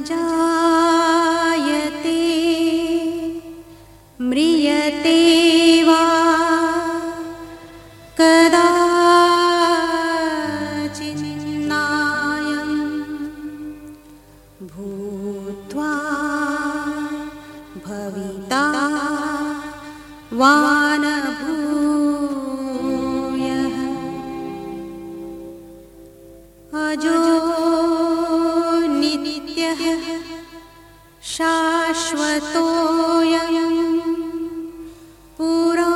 जायते। म्रियते वा कदाचिचिचिनाय भूत्वा भविता वान शाश्वतोय पुरा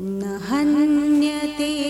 न हन्यते।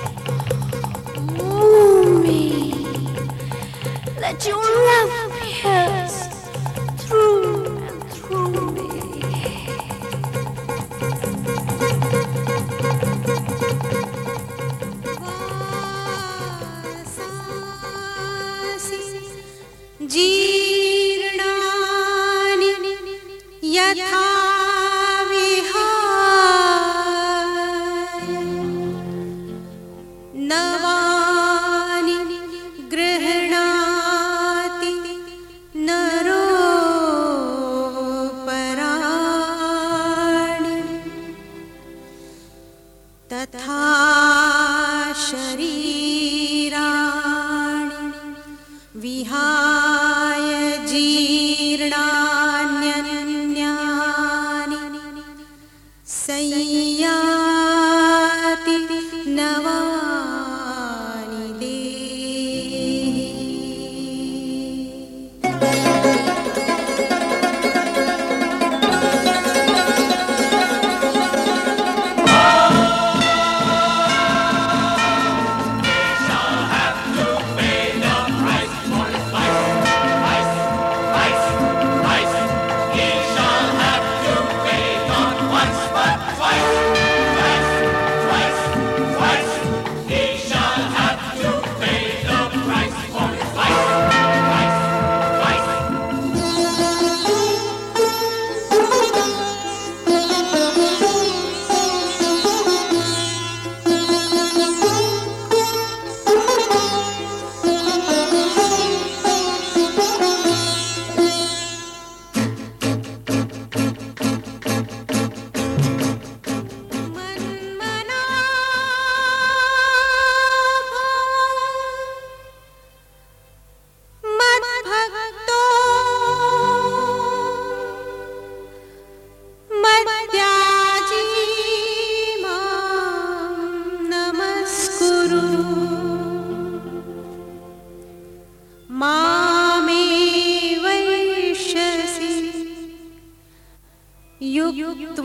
तथा शरी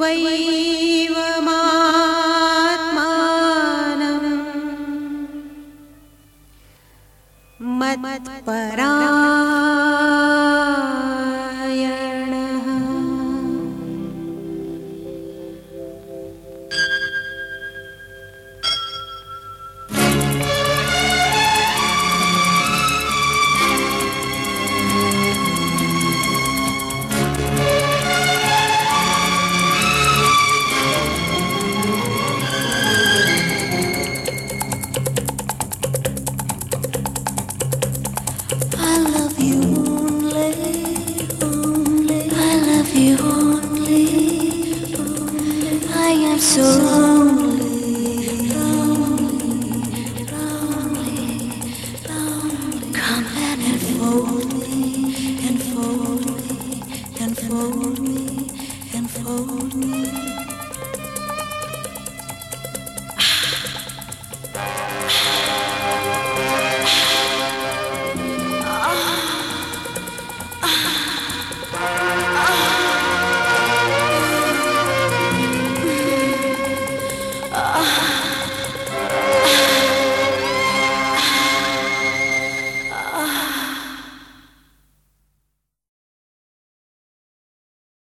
वयैव मत्परा so lonely. lonely, lonely, lonely. Come and enfold me, and fold me, enfold me, enfold me.